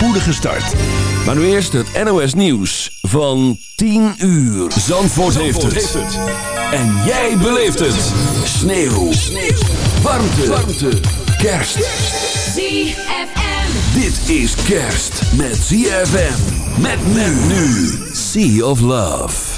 spoedige start. Maar nu eerst het NOS nieuws van 10 uur. Zandvoort, Zandvoort heeft, het. En jij beleeft het. Sneeuw. Sneeuw. Warmte. Warmte. Kerst. ZFM. Dit is kerst met ZFM. Met men nu. Sea of Love.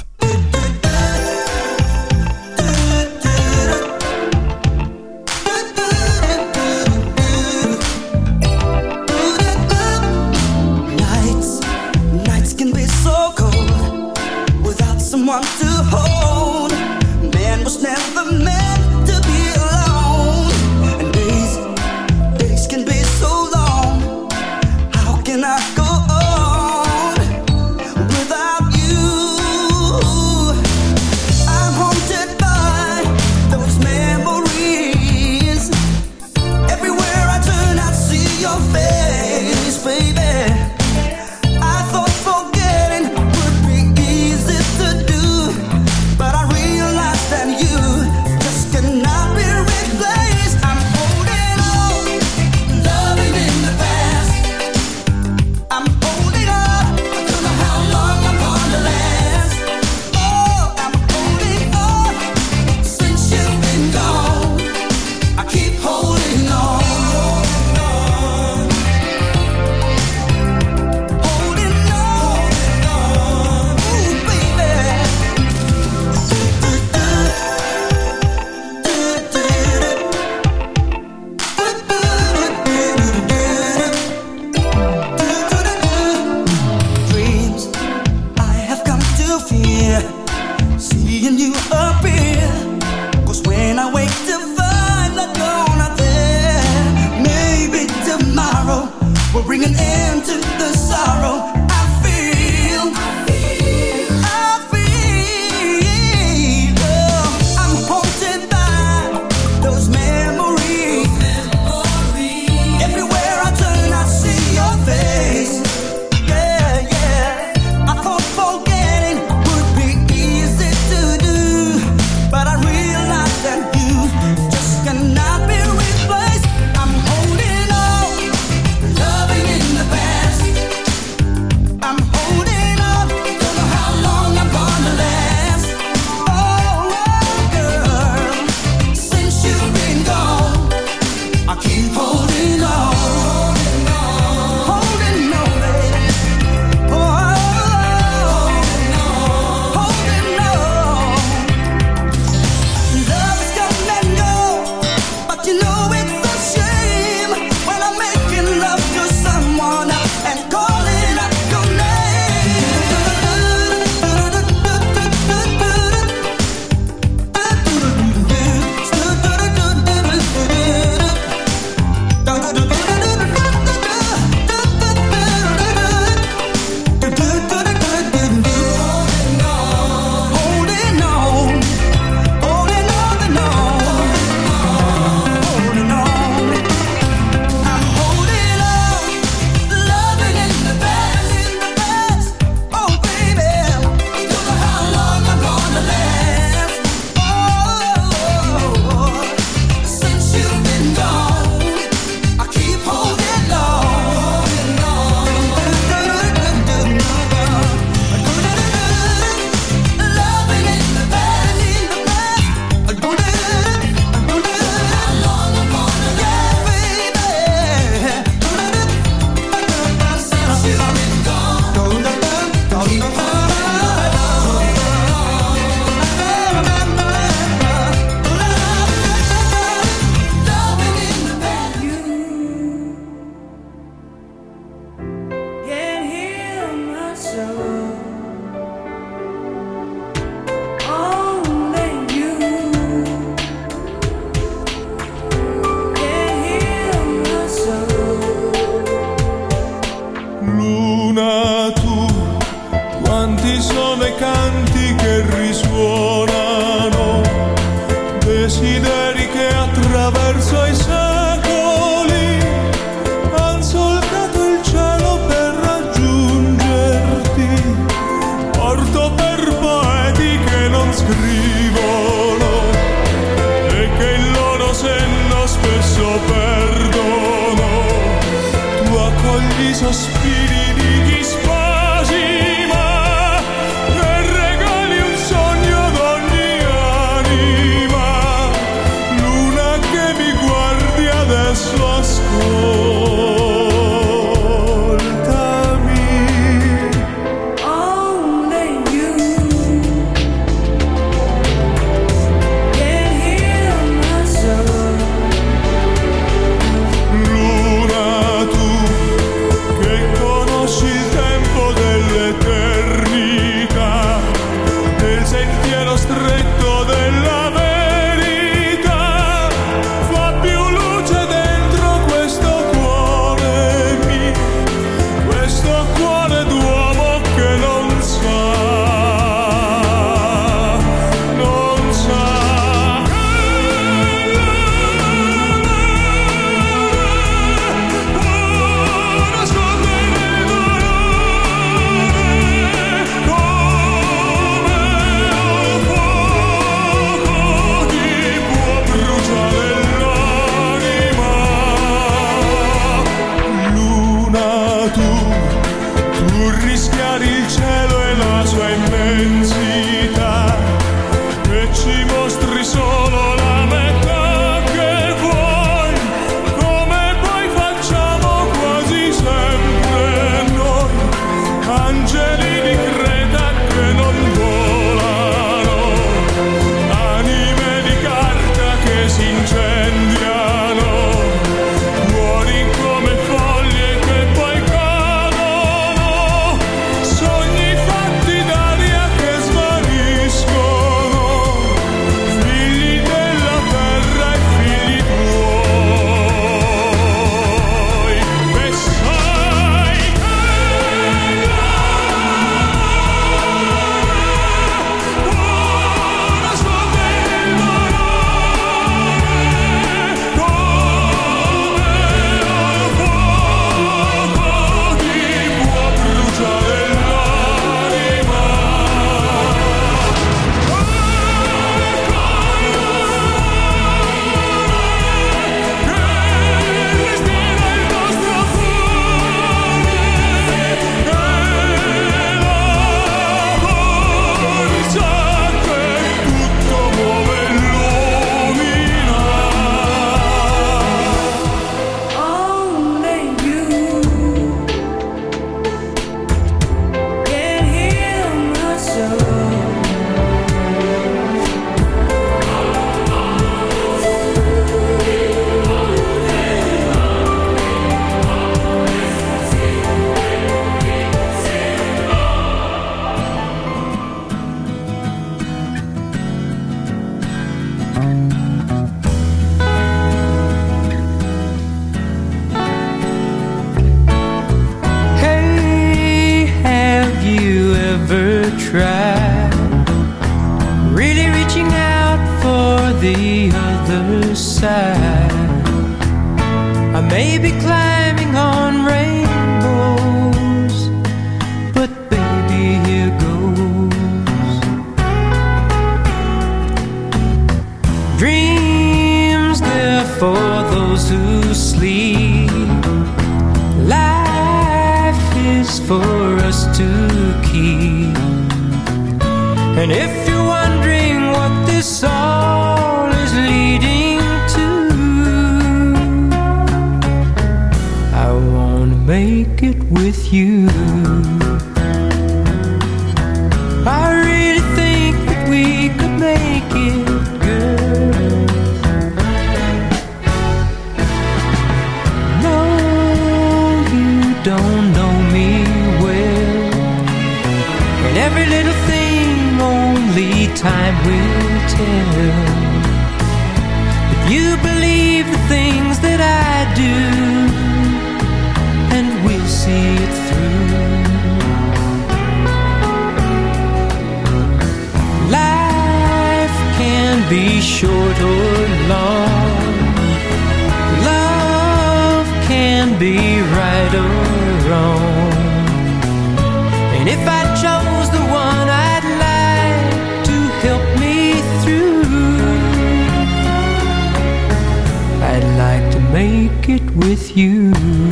With you.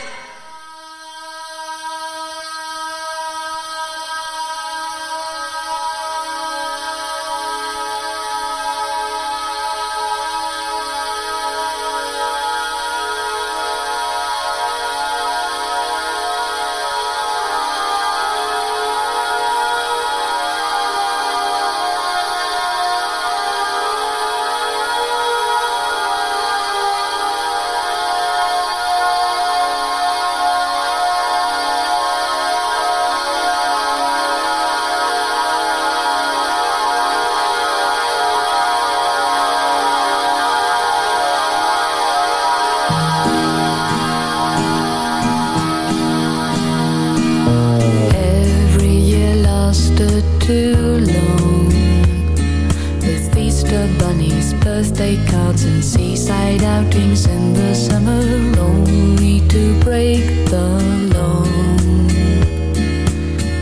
Seaside outings in the summer, lonely to break the long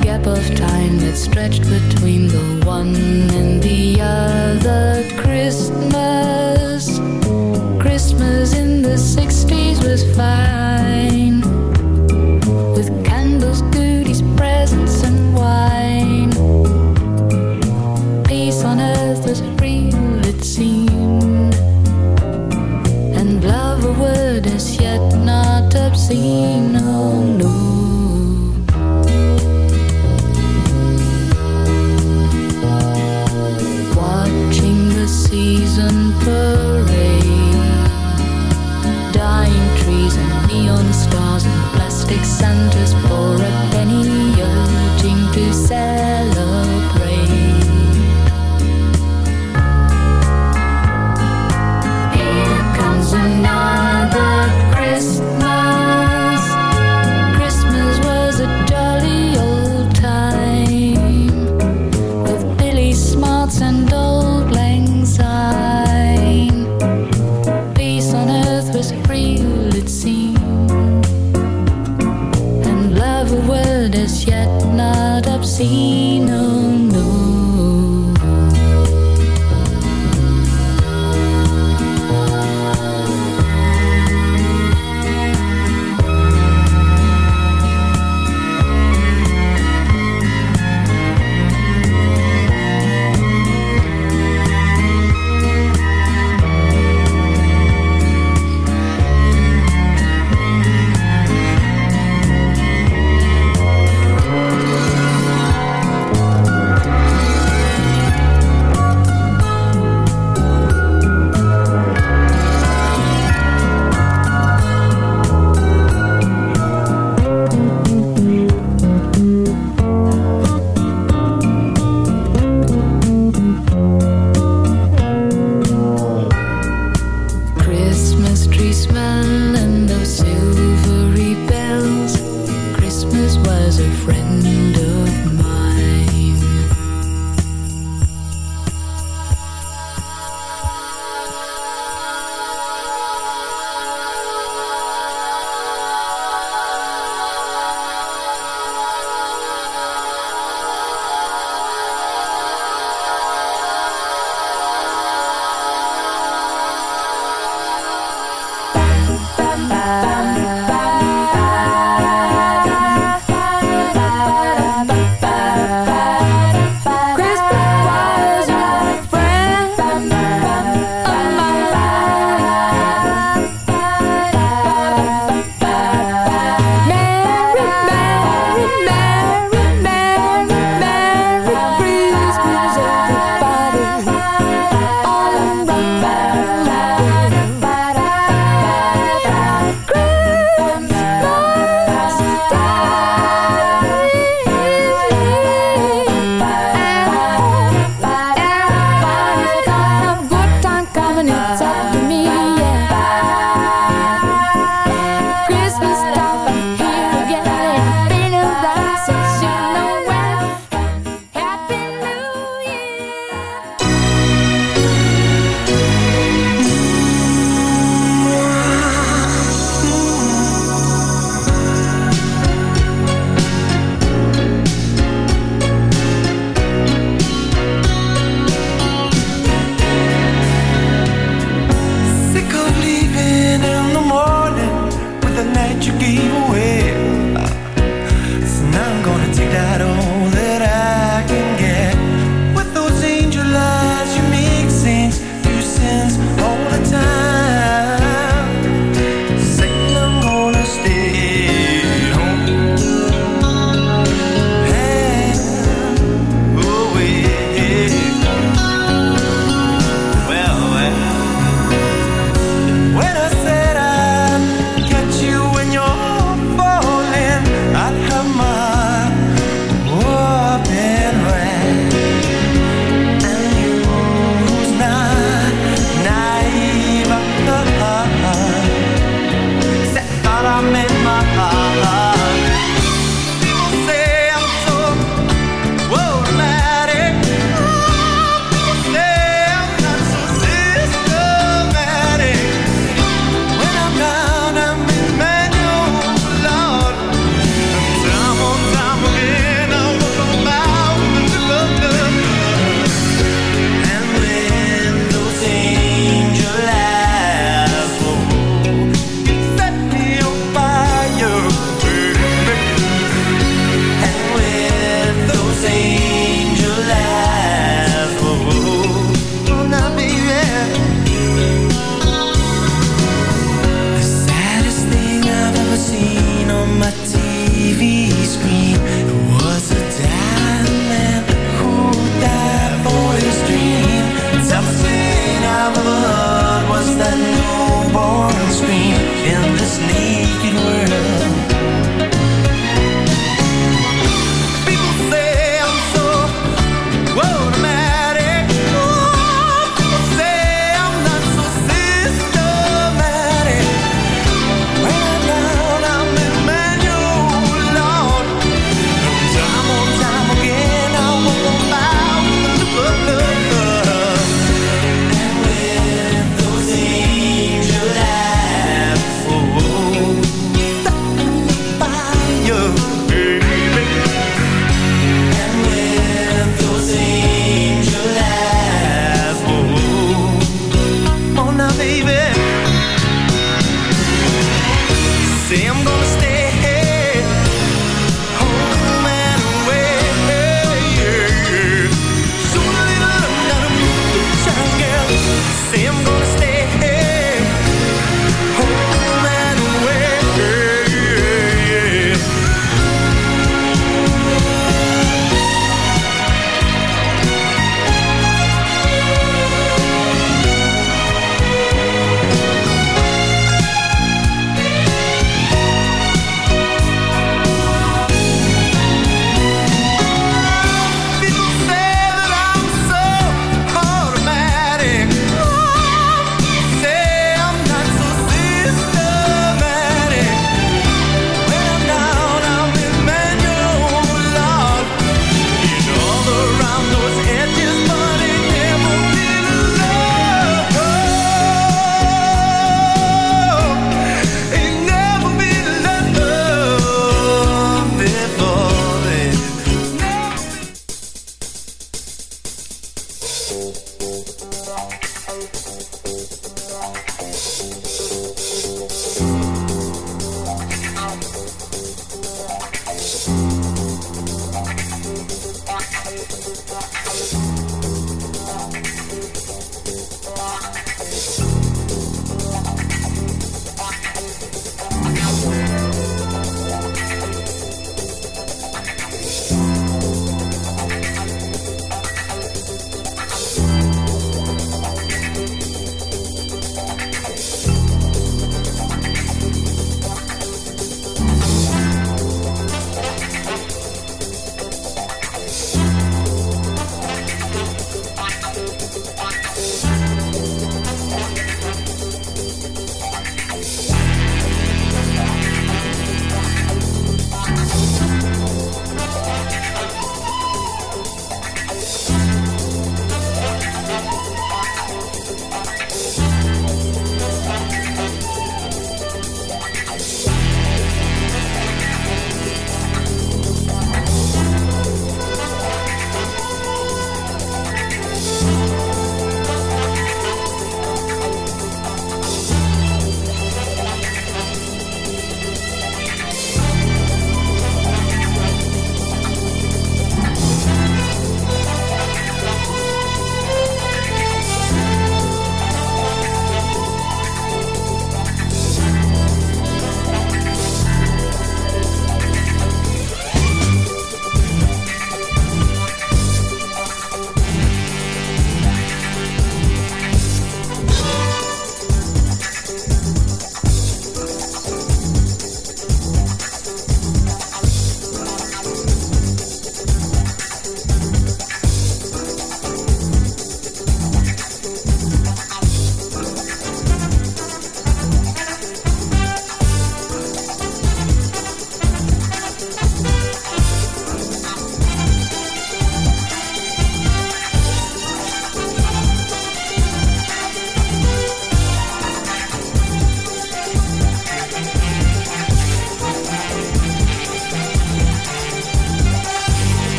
gap of time that stretched between the one and the other Christmas. Christmas in the 60s was fine.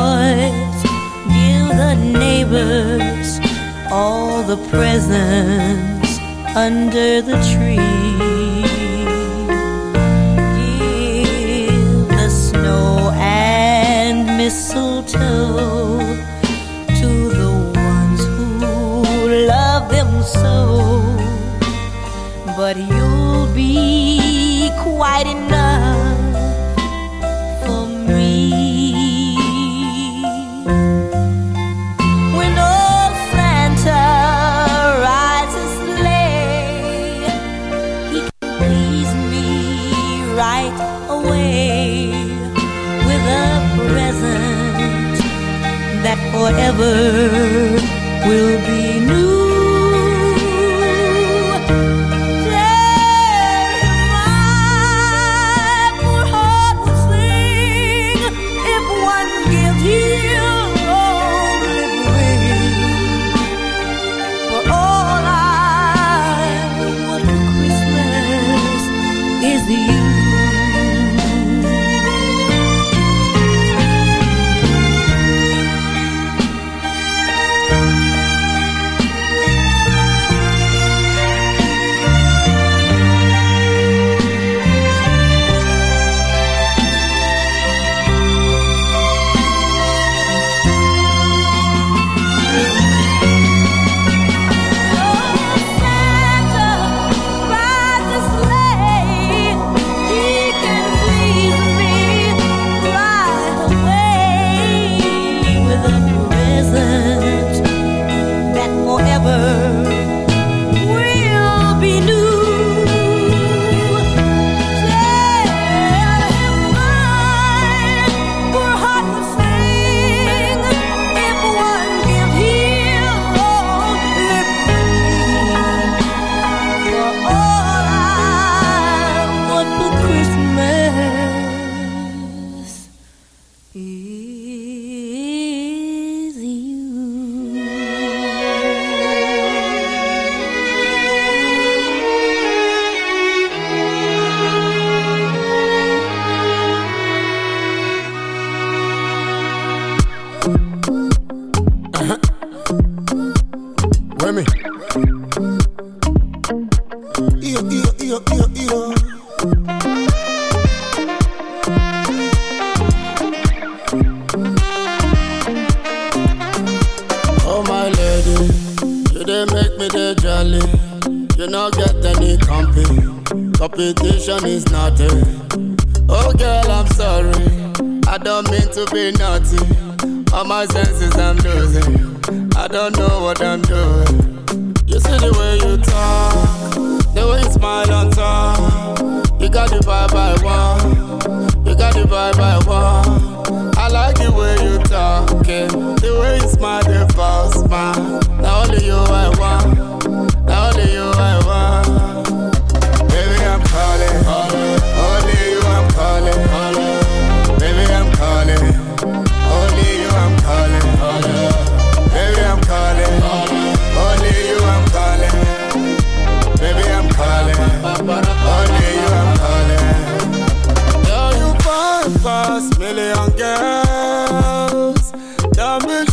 noise. Give the neighbors all the presents under the tree. Forever